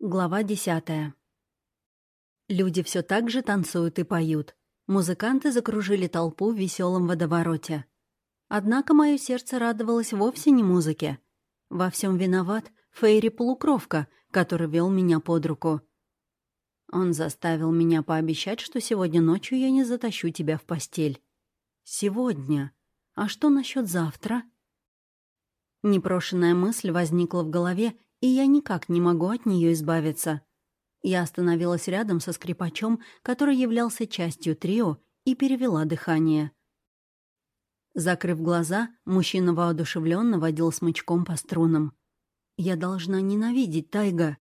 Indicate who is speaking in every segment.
Speaker 1: Глава десятая. Люди все так же танцуют и поют. Музыканты закружили толпу в веселом водовороте. Однако мое сердце радовалось вовсе не музыке. Во всем виноват Фейри-полукровка, который вел меня под руку. Он заставил меня пообещать, что сегодня ночью я не затащу тебя в постель. Сегодня. А что насчет завтра? Непрошенная мысль возникла в голове, и я никак не могу от нее избавиться. Я остановилась рядом со скрипачом, который являлся частью трио, и перевела дыхание. Закрыв глаза, мужчина воодушевленно водил смычком по струнам. «Я должна ненавидеть Тайга.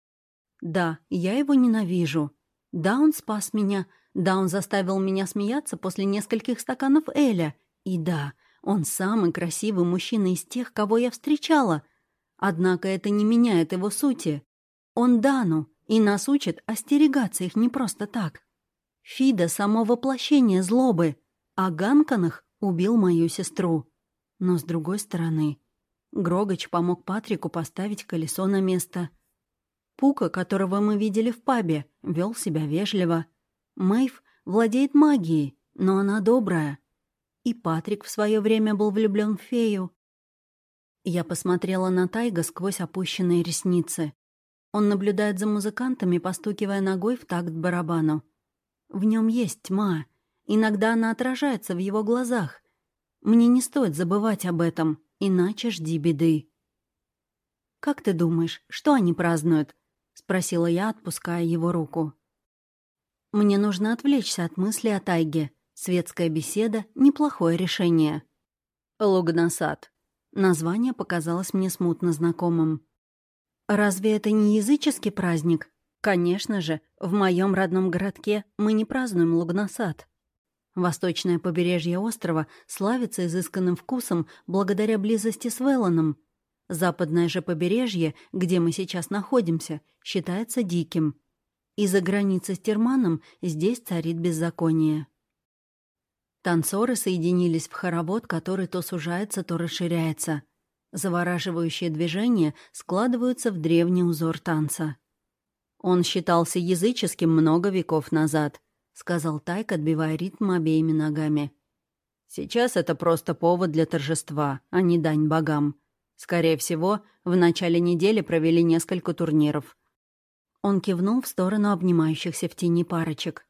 Speaker 1: Да, я его ненавижу. Да, он спас меня. Да, он заставил меня смеяться после нескольких стаканов Эля. И да, он самый красивый мужчина из тех, кого я встречала — Однако это не меняет его сути. Он Дану и нас учит остерегаться их не просто так. Фида — само воплощение злобы, а Ганканах убил мою сестру. Но с другой стороны, Грогач помог Патрику поставить колесо на место. Пука, которого мы видели в пабе, вел себя вежливо. Мэйв владеет магией, но она добрая. И Патрик в свое время был влюблен в фею. Я посмотрела на Тайга сквозь опущенные ресницы. Он наблюдает за музыкантами, постукивая ногой в такт барабану. В нем есть тьма. Иногда она отражается в его глазах. Мне не стоит забывать об этом, иначе жди беды. «Как ты думаешь, что они празднуют?» — спросила я, отпуская его руку. «Мне нужно отвлечься от мысли о тайге. Светская беседа — неплохое решение». «Лугнасад», Название показалось мне смутно знакомым. «Разве это не языческий праздник?» «Конечно же, в моем родном городке мы не празднуем Лугнасад». Восточное побережье острова славится изысканным вкусом благодаря близости с Велланом. Западное же побережье, где мы сейчас находимся, считается диким. Из-за границы с Терманом здесь царит беззаконие. Танцоры соединились в хоровод, который то сужается, то расширяется. Завораживающие движения складываются в древний узор танца. «Он считался языческим много веков назад», — сказал Тайк, отбивая ритм обеими ногами. «Сейчас это просто повод для торжества, а не дань богам. Скорее всего, в начале недели провели несколько турниров». Он кивнул в сторону обнимающихся в тени парочек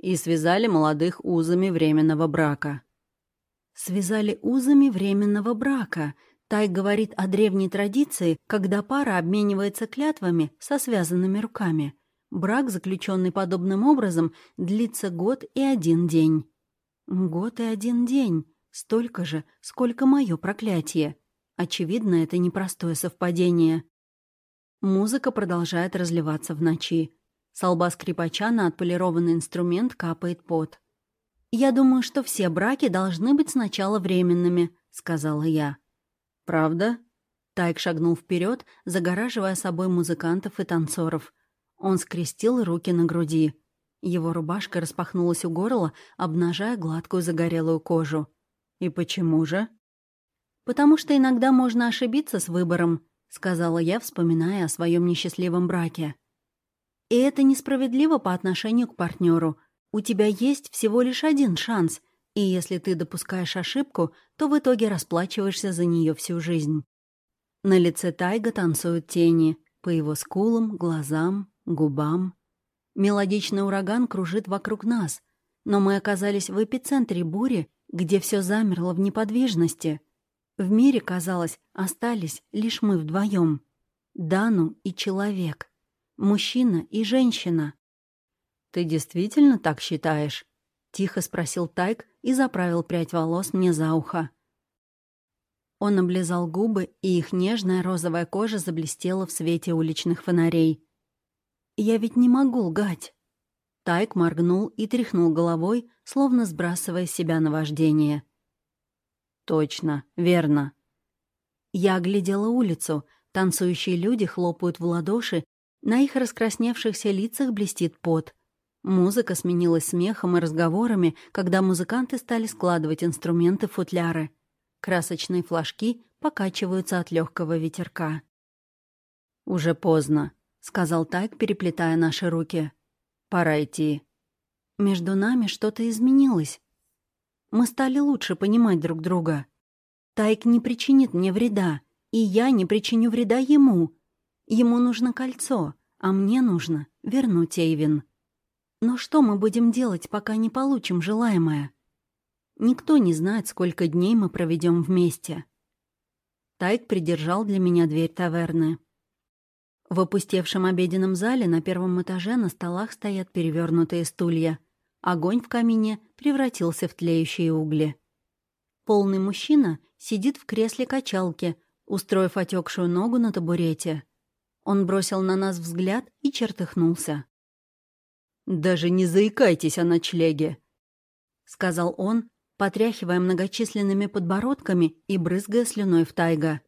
Speaker 1: и связали молодых узами временного брака. Связали узами временного брака. Тай говорит о древней традиции, когда пара обменивается клятвами со связанными руками. Брак, заключенный подобным образом, длится год и один день. Год и один день. Столько же, сколько мое проклятие. Очевидно, это непростое совпадение. Музыка продолжает разливаться в ночи. С лба скрипача на отполированный инструмент капает пот. «Я думаю, что все браки должны быть сначала временными», — сказала я. «Правда?» Тайк шагнул вперед, загораживая собой музыкантов и танцоров. Он скрестил руки на груди. Его рубашка распахнулась у горла, обнажая гладкую загорелую кожу. «И почему же?» «Потому что иногда можно ошибиться с выбором», — сказала я, вспоминая о своем несчастливом браке. И это несправедливо по отношению к партнеру. У тебя есть всего лишь один шанс, и если ты допускаешь ошибку, то в итоге расплачиваешься за нее всю жизнь. На лице Тайга танцуют тени, по его скулам, глазам, губам. Мелодичный ураган кружит вокруг нас, но мы оказались в эпицентре бури, где все замерло в неподвижности. В мире, казалось, остались лишь мы вдвоем. Дану и человек мужчина и женщина. «Ты действительно так считаешь?» — тихо спросил Тайк и заправил прядь волос мне за ухо. Он облизал губы, и их нежная розовая кожа заблестела в свете уличных фонарей. «Я ведь не могу лгать!» Тайк моргнул и тряхнул головой, словно сбрасывая с себя наваждение. «Точно, верно». Я оглядела улицу. Танцующие люди хлопают в ладоши на их раскрасневшихся лицах блестит пот. Музыка сменилась смехом и разговорами, когда музыканты стали складывать инструменты в футляры. Красочные флажки покачиваются от легкого ветерка. «Уже поздно», — сказал Тайк, переплетая наши руки. «Пора идти». Между нами что-то изменилось. Мы стали лучше понимать друг друга. Тайк не причинит мне вреда, и я не причиню вреда ему. Ему нужно кольцо, а мне нужно вернуть Эйвин. Но что мы будем делать, пока не получим желаемое? Никто не знает, сколько дней мы проведем вместе. Тайк придержал для меня дверь таверны. В опустевшем обеденном зале на первом этаже на столах стоят перевернутые стулья. Огонь в камине превратился в тлеющие угли. Полный мужчина сидит в кресле качалки, устроив отекшую ногу на табурете. Он бросил на нас взгляд и чертыхнулся.
Speaker 2: «Даже не заикайтесь о ночлеге», — сказал он, потряхивая многочисленными подбородками и брызгая слюной в тайга.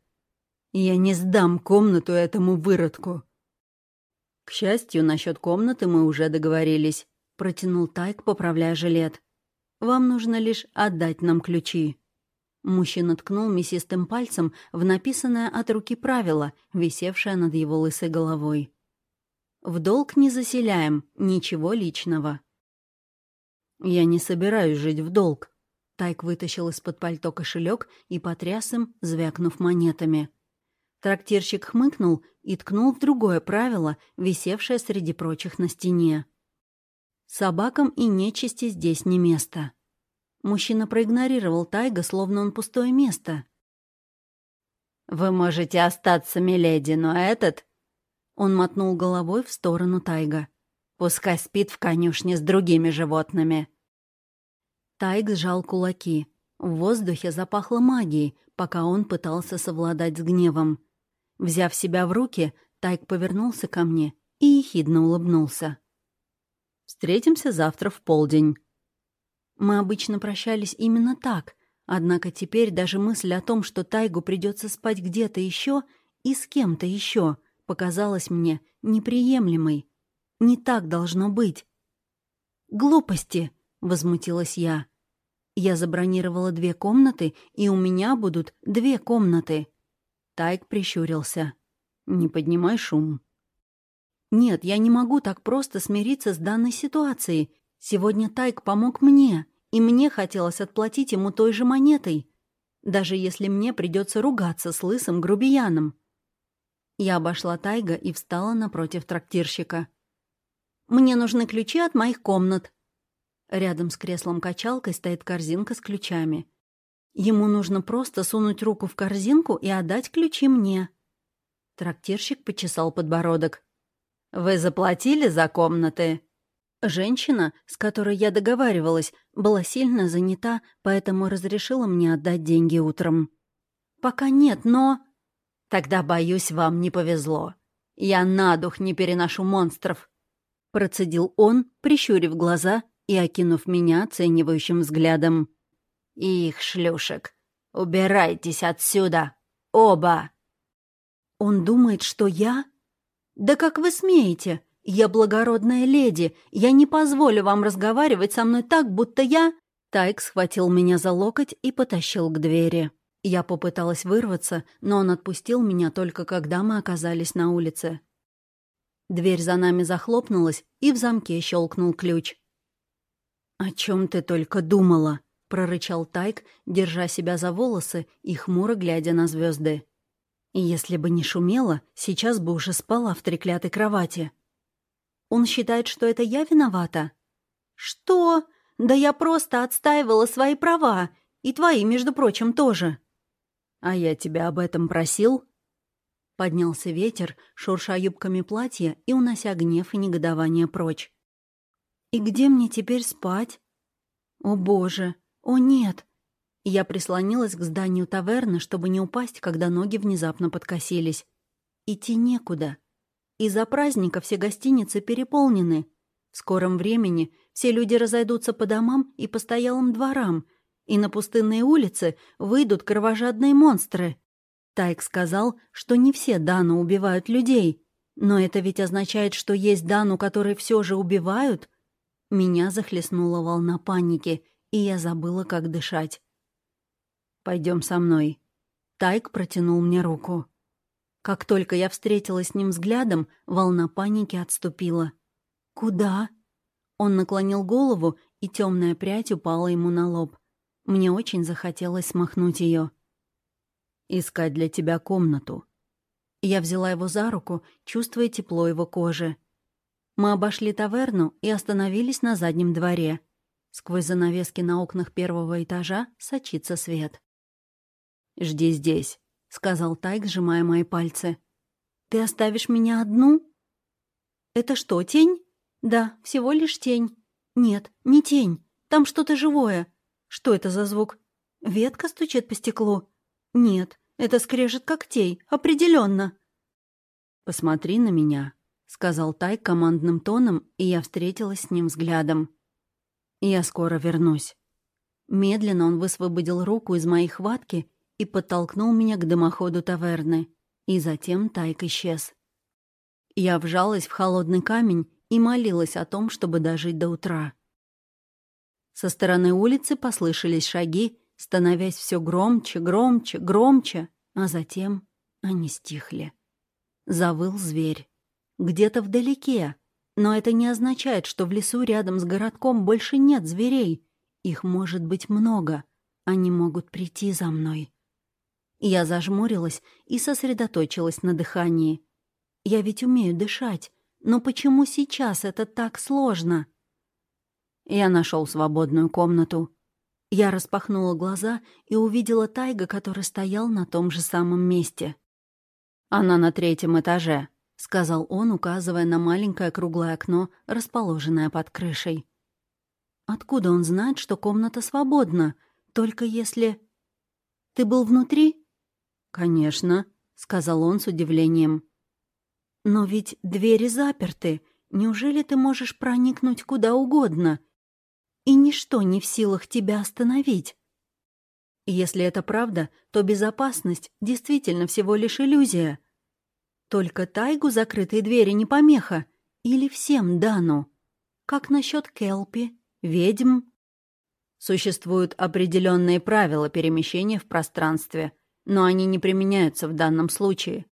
Speaker 2: «Я не сдам комнату этому выродку». «К счастью, насчет комнаты мы уже договорились», — протянул Тайг, поправляя жилет. «Вам нужно лишь отдать нам ключи». Мужчина ткнул мясистым пальцем в написанное от руки правило, висевшее над его лысой головой. В долг не заселяем, ничего личного. Я не собираюсь жить в долг. Тайк вытащил из-под пальто кошелек и потряс им, звякнув монетами. Трактирщик хмыкнул и ткнул в другое правило, висевшее среди прочих на стене. Собакам и нечисти здесь не место. Мужчина проигнорировал Тайга, словно он пустое место. «Вы можете остаться, миледи, но этот он мотнул головой в сторону Тайга. «Пускай спит в конюшне с другими животными». Тайг сжал кулаки. В воздухе запахло магией, пока он пытался совладать с гневом. Взяв себя в руки, Тайг повернулся ко мне и ехидно улыбнулся. «Встретимся завтра в полдень». Мы обычно прощались именно так, однако теперь даже мысль о том, что Тайгу придется спать где-то еще и с кем-то еще — показалась мне неприемлемой. Не так должно быть. «Глупости!» — возмутилась я. «Я забронировала две комнаты, и у меня будут две комнаты». Тайк прищурился. «Не поднимай шум». «Нет, я не могу так просто смириться с данной ситуацией. Сегодня Тайк помог мне, и мне хотелось отплатить ему той же монетой, даже если мне придется ругаться с лысым грубияном. Я обошла Тайга и встала напротив трактирщика. «Мне нужны ключи от моих комнат». Рядом с креслом-качалкой стоит корзинка с ключами. Ему нужно просто сунуть руку в корзинку и отдать ключи мне. Трактирщик почесал подбородок. «Вы заплатили за комнаты?» Женщина, с которой я договаривалась, была сильно занята, поэтому разрешила мне отдать деньги утром. «Пока нет, но...» Тогда, боюсь, вам не повезло. Я на дух не переношу монстров. Процедил он, прищурив глаза и окинув меня оценивающим взглядом. Их шлюшек. Убирайтесь отсюда. Оба. Он думает, что я? Да как вы смеете? Я благородная леди. Я не позволю вам разговаривать со мной так, будто я... Тайк схватил меня за локоть и потащил к двери. Я попыталась вырваться, но он отпустил меня только когда мы оказались на улице. Дверь за нами захлопнулась, и в замке щелкнул ключ. «О чем ты только думала?» — прорычал Тайк, держа себя за волосы и хмуро глядя на звезды. «Если бы не шумела, сейчас бы уже спала в треклятой кровати». «Он считает, что это я виновата?» «Что? Да я просто отстаивала свои права, и твои, между прочим, тоже». «А я тебя об этом просил?» Поднялся ветер, шурша юбками платья и унося гнев и негодование прочь. «И где мне теперь спать?» «О боже! О нет!» Я прислонилась к зданию таверны, чтобы не упасть, когда ноги внезапно подкосились. Идти некуда. Из-за праздника все гостиницы переполнены. В скором времени все люди разойдутся по домам и постоялым дворам, и на пустынные улицы выйдут кровожадные монстры. Тайк сказал, что не все Дану убивают людей, но это ведь означает, что есть Дану, которые все же убивают? Меня захлестнула волна паники, и я забыла, как дышать. Пойдем со мной. Тайк протянул мне руку.
Speaker 1: Как только я встретилась с ним взглядом, волна паники отступила. «Куда?» Он наклонил голову, и темная прядь упала ему на лоб. Мне очень захотелось смахнуть ее.
Speaker 2: «Искать для тебя комнату».
Speaker 1: Я взяла его за руку, чувствуя тепло его кожи. Мы обошли таверну и остановились на заднем дворе. Сквозь занавески на окнах первого этажа сочится свет.
Speaker 2: «Жди здесь», — сказал Тайк, сжимая мои пальцы.
Speaker 1: «Ты оставишь меня одну?» «Это что, тень?» «Да, всего лишь тень». «Нет, не тень. Там что-то живое. Что это за звук? Ветка стучит по стеклу?» «Нет, это скрежет когтей, определенно.
Speaker 2: «Посмотри на меня», — сказал Тай командным тоном, и я встретилась с ним взглядом. «Я скоро вернусь».
Speaker 1: Медленно он высвободил руку из моей хватки и подтолкнул меня к дымоходу таверны. И затем Тайк исчез. Я вжалась в холодный камень и молилась о том, чтобы дожить до утра. Со стороны улицы послышались шаги, становясь все громче, громче, громче, а затем они стихли. Завыл зверь. Где-то вдалеке. Но это не означает, что в лесу рядом с городком больше нет зверей. Их может быть много. Они могут прийти за мной. Я зажмурилась и сосредоточилась на дыхании. Я ведь умею дышать, но почему сейчас это так сложно? Я нашел свободную комнату. Я распахнула глаза и увидела Тайга, который стоял на том же самом месте.
Speaker 2: «Она на третьем этаже», —
Speaker 1: сказал он, указывая на маленькое круглое окно, расположенное под крышей. «Откуда он знает, что комната свободна? Только если...» «Ты был внутри?»
Speaker 2: «Конечно», — сказал он с удивлением.
Speaker 1: «Но ведь двери заперты. Неужели ты можешь проникнуть куда угодно?» и ничто не в силах тебя остановить. Если это правда, то безопасность действительно всего лишь иллюзия. Только Тайгу закрытые двери не помеха. Или всем Дану. Как насчет Келпи, ведьм?
Speaker 2: Существуют определенные правила перемещения в пространстве, но они не применяются в данном случае,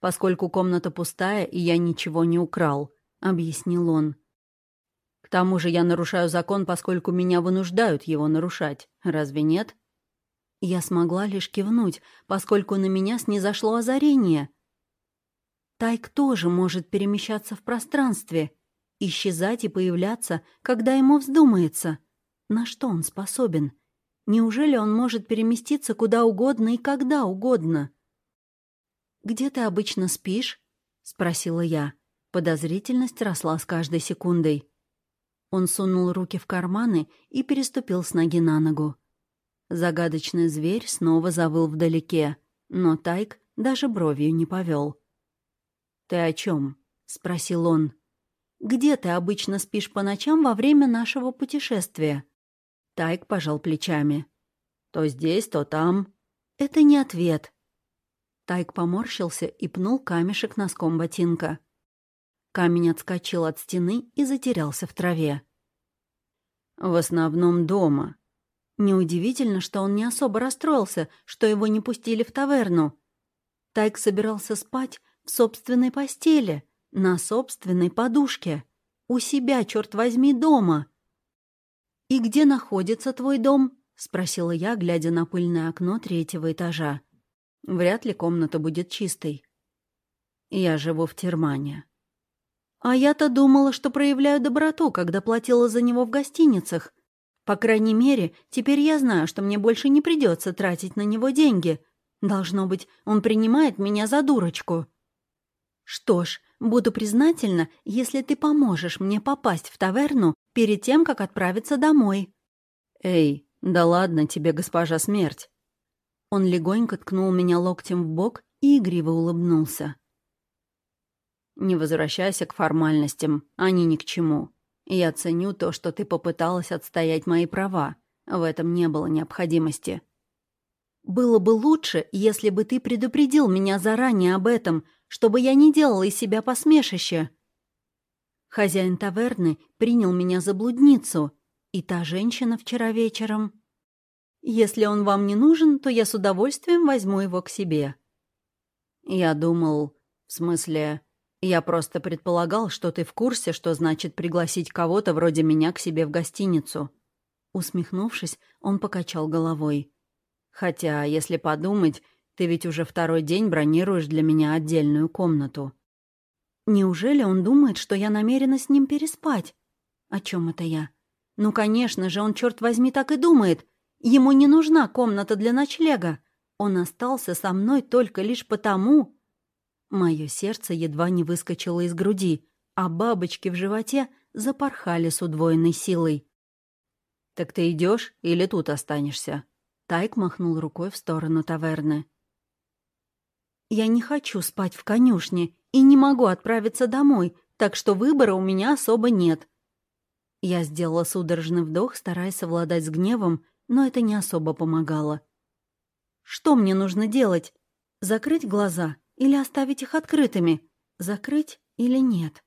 Speaker 2: поскольку комната пустая, и я ничего не украл, — объяснил он тому же я нарушаю закон, поскольку меня вынуждают его нарушать. Разве нет?
Speaker 1: Я смогла лишь кивнуть, поскольку на меня снизошло озарение. Тайк тоже может перемещаться в пространстве, исчезать и появляться, когда ему вздумается. На что он способен? Неужели он может переместиться куда угодно и когда угодно? «Где ты обычно спишь?» — спросила я. Подозрительность росла с каждой секундой. Он сунул руки в карманы и переступил с ноги на ногу. Загадочный зверь снова завыл вдалеке, но Тайк даже бровью не повел.
Speaker 2: «Ты о чем? спросил он.
Speaker 1: «Где ты обычно спишь по ночам во время нашего путешествия?»
Speaker 2: Тайк пожал плечами. «То здесь, то там».
Speaker 1: «Это не ответ». Тайк поморщился и пнул камешек носком ботинка. Камень отскочил от стены и затерялся в траве.
Speaker 2: «В основном дома».
Speaker 1: Неудивительно, что он не особо расстроился, что его не пустили в таверну. Тайк собирался спать в собственной постели, на собственной подушке. У себя, черт возьми, дома. «И где находится твой дом?» — спросила я, глядя на пыльное окно третьего этажа.
Speaker 2: «Вряд ли комната будет чистой. Я живу в Термане».
Speaker 1: А я-то думала, что проявляю доброту, когда платила за него в гостиницах. По крайней мере, теперь я знаю, что мне больше не придется тратить на него деньги. Должно быть, он принимает меня за дурочку. Что ж, буду признательна, если ты поможешь мне попасть в таверну перед тем, как отправиться домой.
Speaker 2: Эй, да ладно тебе, госпожа смерть.
Speaker 1: Он легонько ткнул меня локтем в бок и игриво улыбнулся.
Speaker 2: Не возвращайся к формальностям, они ни к чему. Я ценю то, что ты попыталась отстоять мои права. В этом не было необходимости.
Speaker 1: Было бы лучше, если бы ты предупредил меня заранее об этом, чтобы я не делала из себя посмешище. Хозяин таверны принял меня за блудницу, и та женщина вчера вечером. Если он вам не нужен, то я с удовольствием возьму его к себе.
Speaker 2: Я думал... В смысле... Я просто предполагал, что ты в курсе, что значит пригласить кого-то вроде меня к себе в гостиницу. Усмехнувшись, он покачал головой. Хотя, если подумать, ты ведь уже второй день бронируешь для меня отдельную комнату.
Speaker 1: Неужели он думает, что я намерена с ним переспать? О чем это я? Ну, конечно же, он, черт возьми, так и думает. Ему не нужна комната для ночлега. Он остался со мной только лишь потому, Мое сердце едва не выскочило из груди, а бабочки в животе запорхали с удвоенной силой.
Speaker 2: «Так ты идешь или тут останешься?»
Speaker 1: Тайк махнул рукой в сторону таверны. «Я не хочу спать в конюшне и не могу отправиться домой, так что выбора у меня особо нет». Я сделала судорожный вдох, стараясь совладать с гневом, но это не особо помогало. «Что мне нужно делать? Закрыть глаза или оставить их открытыми? Закрыть или нет?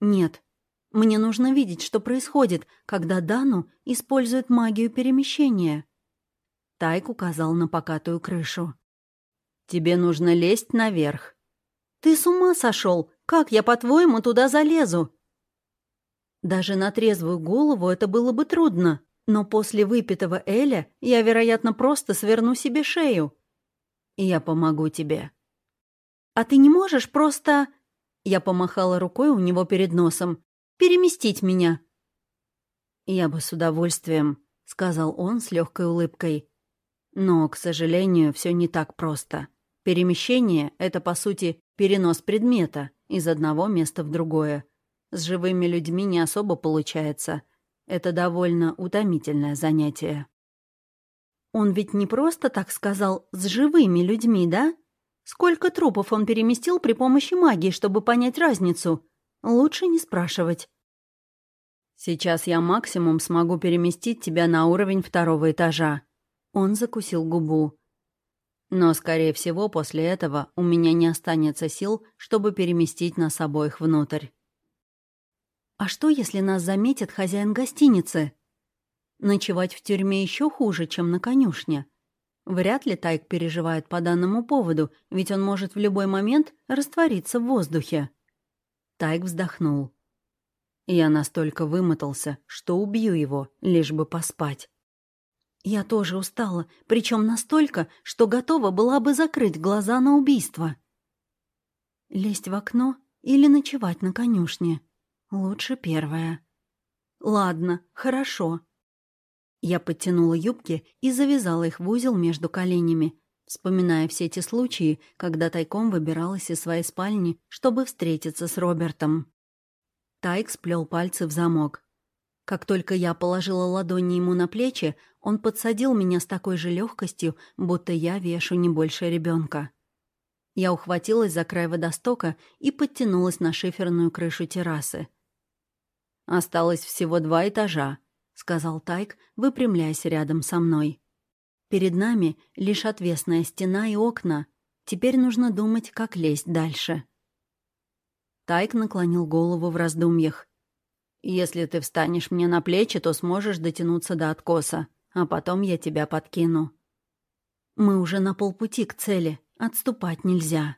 Speaker 1: Нет. Мне нужно видеть, что происходит, когда Дану использует магию перемещения. Тайк указал на покатую крышу.
Speaker 2: «Тебе нужно лезть наверх».
Speaker 1: «Ты с ума сошел? Как я, по-твоему, туда залезу?» Даже на трезвую голову это было бы трудно, но после выпитого Эля я, вероятно, просто сверну себе шею.
Speaker 2: «Я помогу тебе»,
Speaker 1: «А ты не можешь просто...» Я помахала рукой у него перед носом. «Переместить меня».
Speaker 2: «Я бы с удовольствием», — сказал он с легкой улыбкой. «Но, к сожалению, все не так просто. Перемещение — это, по сути, перенос предмета из одного места в другое. С живыми людьми не особо получается. Это довольно утомительное занятие».
Speaker 1: «Он ведь не просто так сказал «с живыми людьми», да?» Сколько трупов он переместил при помощи магии, чтобы понять разницу? Лучше не спрашивать.
Speaker 2: Сейчас я максимум смогу переместить тебя на уровень второго этажа. Он закусил губу. Но, скорее всего, после этого у меня не останется сил, чтобы переместить нас обоих внутрь.
Speaker 1: А что, если нас заметит хозяин гостиницы? Ночевать в тюрьме еще хуже, чем на конюшне. Вряд ли Тайк переживает по данному поводу, ведь он может в любой момент раствориться в воздухе. Тайк вздохнул. Я настолько вымотался, что убью его, лишь бы поспать. Я тоже устала, причем настолько, что готова была бы закрыть глаза на убийство. Лезть в окно или ночевать на конюшне? Лучше первое. Ладно, хорошо. Я подтянула юбки и завязала их в узел между коленями, вспоминая все эти случаи, когда тайком выбиралась из своей спальни, чтобы встретиться с Робертом. Тайк сплел пальцы в замок. Как только я положила ладони ему на плечи, он подсадил меня с такой же легкостью, будто я вешу не больше ребенка. Я ухватилась за край водостока и подтянулась на шиферную крышу террасы. Осталось всего два этажа, сказал Тайк, выпрямляясь рядом со мной. Перед нами лишь отвесная стена и окна. Теперь нужно думать, как лезть дальше. Тайк наклонил голову в раздумьях. «Если ты встанешь мне на плечи, то сможешь дотянуться до откоса, а потом я тебя подкину». «Мы уже на полпути к цели. Отступать нельзя.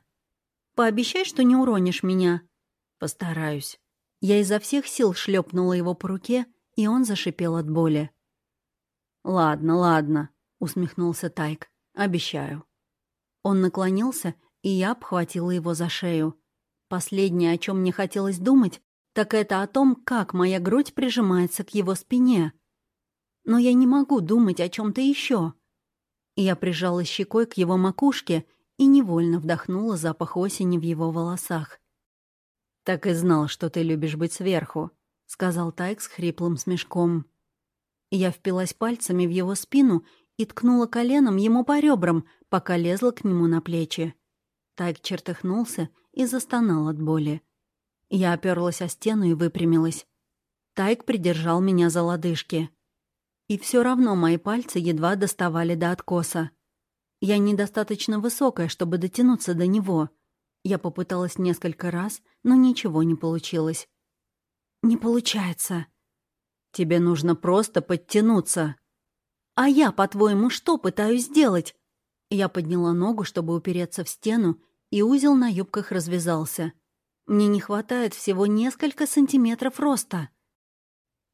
Speaker 1: Пообещай, что не уронишь меня». «Постараюсь». Я изо всех сил шлепнула его по руке и он зашипел от боли. «Ладно, ладно», — усмехнулся Тайк. «Обещаю». Он наклонился, и я обхватила его за шею. Последнее, о чем мне хотелось думать, так это о том, как моя грудь прижимается к его спине. Но я не могу думать о чем то еще. Я прижала щекой к его макушке и невольно вдохнула запах осени в его волосах. «Так и знал, что ты любишь быть сверху», — сказал Тайк с хриплым смешком. Я впилась пальцами в его спину и ткнула коленом ему по ребрам, пока лезла к нему на плечи. Тайк чертыхнулся и застонал от боли. Я оперлась о стену и выпрямилась. Тайк придержал меня за лодыжки. И все равно мои пальцы едва доставали до откоса. Я недостаточно высокая, чтобы дотянуться до него. Я попыталась несколько раз, но ничего не получилось. «Не получается». «Тебе нужно просто подтянуться». «А я, по-твоему, что пытаюсь сделать?» Я подняла ногу, чтобы упереться в стену, и узел на юбках развязался. Мне не хватает всего несколько сантиметров роста.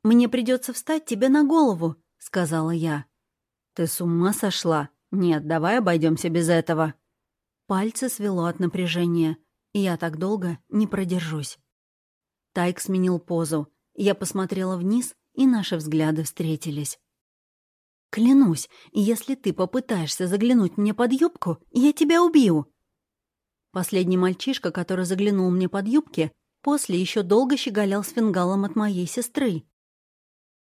Speaker 1: «Мне придется встать тебе на голову», — сказала я. «Ты с ума сошла? Нет, давай обойдемся без этого». Пальцы свело от напряжения, я так долго не продержусь. Тайк сменил позу. Я посмотрела вниз, и наши взгляды встретились. «Клянусь, если ты попытаешься заглянуть мне под юбку, я тебя убью!» Последний мальчишка, который заглянул мне под юбки, после еще долго щеголял с фингалом от моей сестры.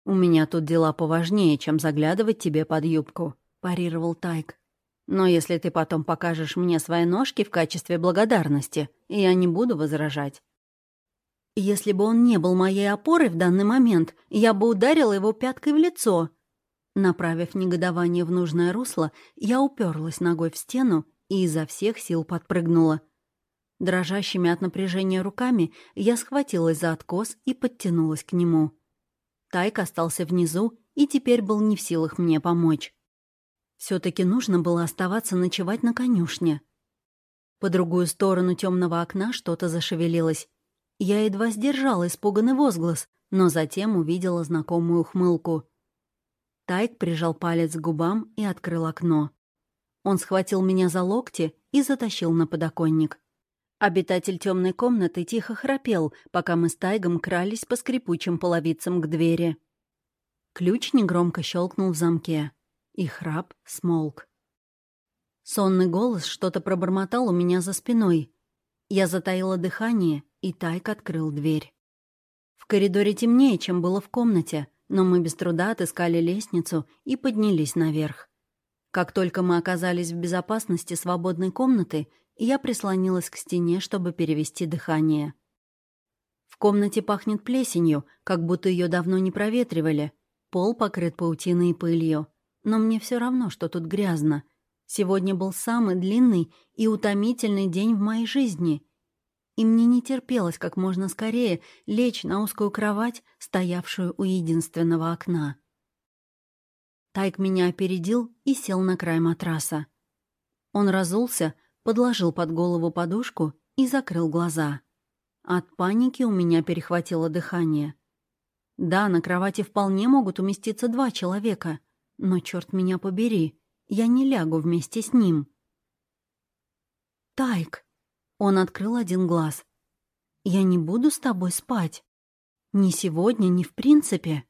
Speaker 1: «У меня тут дела поважнее, чем заглядывать тебе под юбку», — парировал Тайк. «Но если ты потом покажешь мне свои ножки в качестве благодарности, я не буду возражать». «Если бы он не был моей опорой в данный момент, я бы ударила его пяткой в лицо». Направив негодование в нужное русло, я уперлась ногой в стену и изо всех сил подпрыгнула. Дрожащими от напряжения руками я схватилась за откос и подтянулась к нему. Тайк остался внизу и теперь был не в силах мне помочь. все таки нужно было оставаться ночевать на конюшне. По другую сторону темного окна что-то зашевелилось. Я едва сдержала испуганный возглас, но затем увидела знакомую ухмылку. Тайк прижал палец к губам и открыл окно. Он схватил меня за локти и затащил на подоконник. Обитатель темной комнаты тихо храпел, пока мы с Тайгом крались по скрипучим половицам к двери. Ключ негромко щелкнул в замке, и храп смолк. Сонный голос что-то пробормотал у меня за спиной. Я затаила дыхание, и Тайк открыл дверь. В коридоре темнее, чем было в комнате, но мы без труда отыскали лестницу и поднялись наверх. Как только мы оказались в безопасности свободной комнаты, я прислонилась к стене, чтобы перевести дыхание. В комнате пахнет плесенью, как будто ее давно не проветривали. Пол покрыт паутиной и пылью. Но мне все равно, что тут грязно. Сегодня был самый длинный и утомительный день в моей жизни. И мне не терпелось как можно скорее лечь на узкую кровать, стоявшую у единственного окна. Тайк меня опередил и сел на край матраса. Он разулся, подложил под голову подушку и закрыл глаза. От паники у меня перехватило дыхание. Да, на кровати вполне могут уместиться два человека, но, черт меня побери, я не лягу вместе с ним. «Тайк!» Он открыл один глаз. «Я не буду с тобой спать. Ни сегодня, ни в принципе».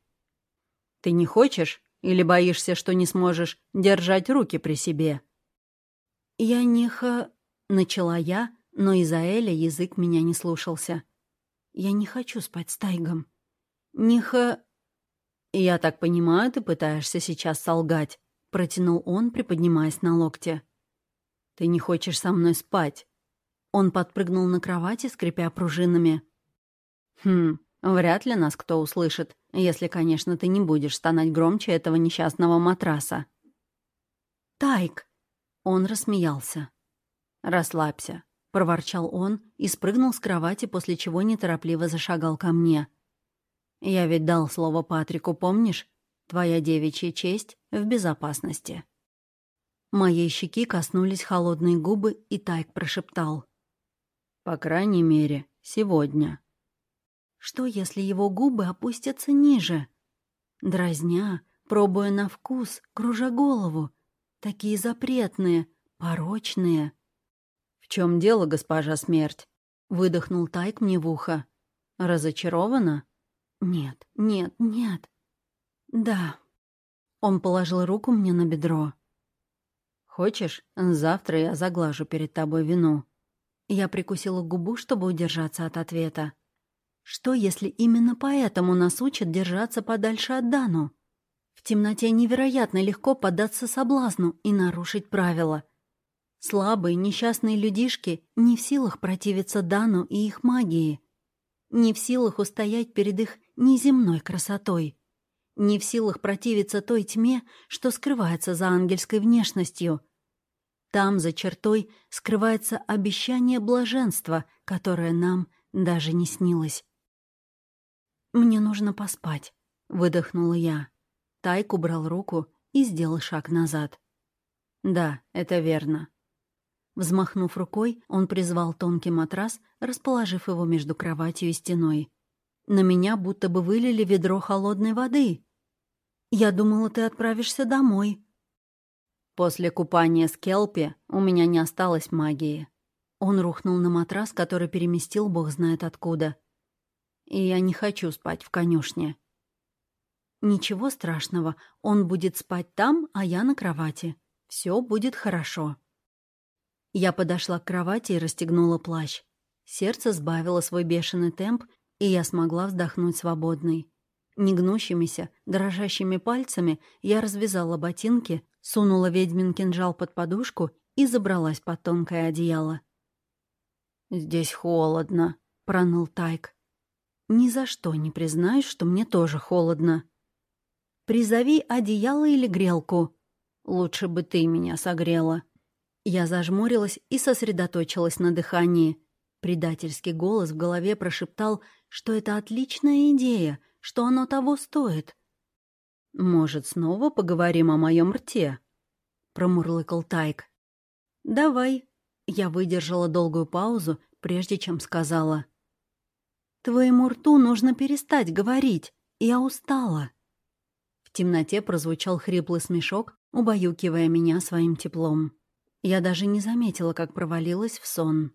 Speaker 2: «Ты не хочешь?» Или боишься, что не сможешь держать руки при себе?»
Speaker 1: «Я не ха...» — начала я, но из-за Эля язык меня не слушался. «Я не хочу спать с Тайгом. Не ха...»
Speaker 2: «Я так понимаю, ты пытаешься сейчас солгать», — протянул он, приподнимаясь на локте. «Ты не хочешь со мной спать?» Он подпрыгнул на кровати, скрипя пружинами. «Хм, вряд ли нас кто услышит. Если, конечно, ты не будешь стонать громче этого несчастного матраса.
Speaker 1: «Тайк!» Он рассмеялся.
Speaker 2: «Расслабься», — проворчал он и спрыгнул с кровати, после чего неторопливо зашагал ко мне. «Я ведь дал слово Патрику, помнишь? Твоя девичья честь в безопасности».
Speaker 1: Моей щеки коснулись холодные губы, и Тайк прошептал.
Speaker 2: «По крайней мере, сегодня».
Speaker 1: Что, если его губы опустятся ниже? Дразня, пробуя на вкус, кружа голову. Такие запретные, порочные.
Speaker 2: «В чем дело, госпожа смерть?» — выдохнул Тайк мне в ухо. «Разочарована?»
Speaker 1: «Нет, нет, нет. Да». Он положил руку мне на бедро.
Speaker 2: «Хочешь, завтра я заглажу перед тобой вину?»
Speaker 1: Я прикусила губу, чтобы удержаться от ответа. Что, если именно поэтому нас учат держаться подальше от Дану? В темноте невероятно легко поддаться соблазну и нарушить правила. Слабые, несчастные людишки не в силах противиться Дану и их магии. Не в силах устоять перед их неземной красотой. Не в силах противиться той тьме, что скрывается за ангельской внешностью. Там, за чертой, скрывается обещание блаженства, которое нам даже не снилось. «Мне нужно поспать», — выдохнула я. Тайк убрал руку и сделал шаг назад.
Speaker 2: «Да, это верно».
Speaker 1: Взмахнув рукой, он призвал тонкий матрас, расположив его между кроватью и стеной. На меня будто бы вылили ведро холодной воды. «Я думала, ты отправишься домой».
Speaker 2: После купания с Келпи у меня не осталось магии.
Speaker 1: Он рухнул на матрас, который переместил бог знает откуда.
Speaker 2: И я не хочу спать в конюшне.
Speaker 1: Ничего страшного, он будет спать там, а я на кровати. Все будет хорошо. Я подошла к кровати и расстегнула плащ. Сердце сбавило свой бешеный темп, и я смогла вздохнуть свободной. Негнущимися, дрожащими пальцами я развязала ботинки, сунула ведьмин кинжал под подушку и забралась под тонкое одеяло.
Speaker 2: «Здесь холодно», — проныл Тайк.
Speaker 1: «Ни за что не признаюсь, что мне тоже холодно. Призови одеяло или грелку.
Speaker 2: Лучше бы ты меня согрела»,
Speaker 1: я зажмурилась и сосредоточилась на дыхании. Предательский голос в голове прошептал, что это отличная идея, что оно того стоит.
Speaker 2: «Может, снова поговорим о моем рте?» — промурлыкал Тайк.
Speaker 1: «Давай». Я выдержала долгую паузу, прежде чем сказала. «Твоему рту нужно перестать говорить. Я устала». В темноте прозвучал хриплый смешок, убаюкивая меня своим теплом. Я даже не заметила, как провалилась в сон.